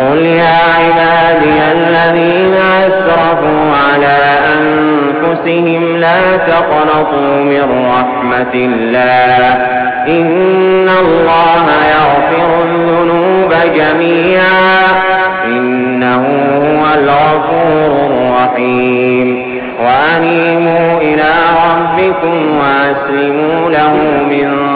قل يا عبادي الذين أسرفوا على أنفسهم لا تقنطوا من رحمة الله إن الله يغفر الذنوب جميعا إنه هو الغفور الرحيم وأنيموا إلى ربكم وأسلموا له من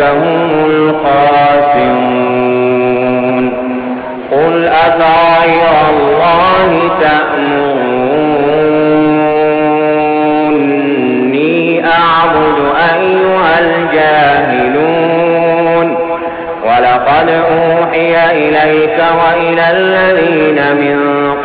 هم الخاسرون. قل أفغير الله تأمروني أعبد أيها الجاهلون. ولقد أوحي إليك وإلى الذين من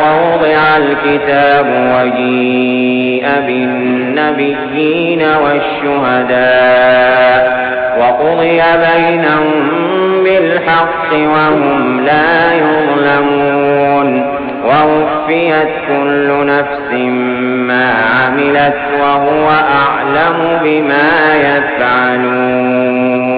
ووضع الكتاب وجيء بالنبيين والشهداء وقضي بينهم بالحق وهم لا يظلمون ووفيت كل نفس ما عملت وهو أعلم بما يفعلون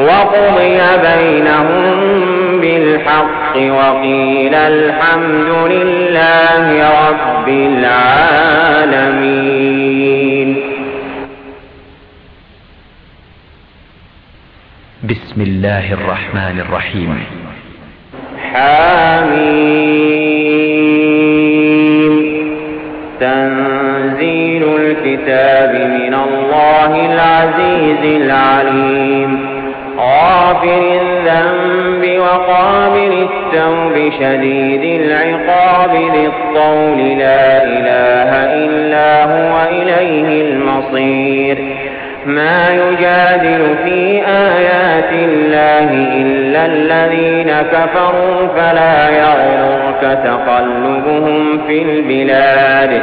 وقضي بينهم بالحق وقيل الحمد لله رب العالمين. بسم الله الرحمن الرحيم حميم. تنزيل الكتاب من الله العزيز العليم. غافر الذنب وقابل التوب شديد العقاب ذي الطول لا إله إلا هو إليه المصير. ما يجادل في آيات الله إلا الذين كفروا فلا يغرك تقلبهم في البلاد.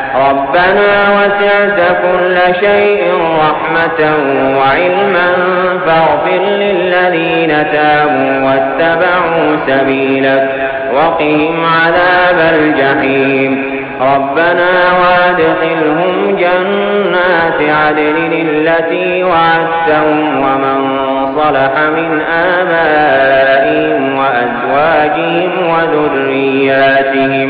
ربنا وسعت كل شيء رحمة وعلما فاغفر للذين تابوا واتبعوا سبيلك وقهم عذاب الجحيم. ربنا وادخلهم جنات عدن التي وعدتهم ومن صلح من آبائهم وأزواجهم وذرياتهم.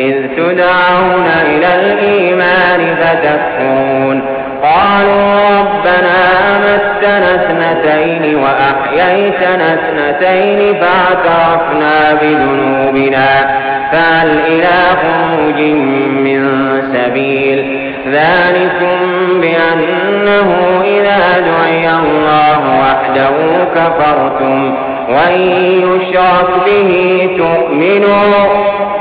إذ تدعون إلى الإيمان فتكفرون. قالوا ربنا أمتنا اثنتين وأحييتنا اثنتين فاعترفنا بذنوبنا. فهل إلى خروج من سبيل؟ ذلكم بأنه إذا دعي الله وحده كفرتم. وإن يشرك به تؤمنوا.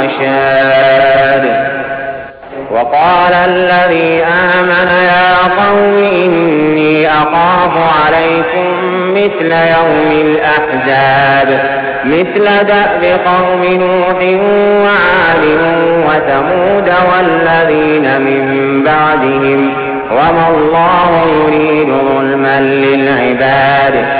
الرشاد وقال الذي آمن يا قوم إني أخاف عليكم مثل يوم الأحزاب مثل دأب قوم نوح وعاد وثمود والذين من بعدهم وما الله يريد ظلما للعباد.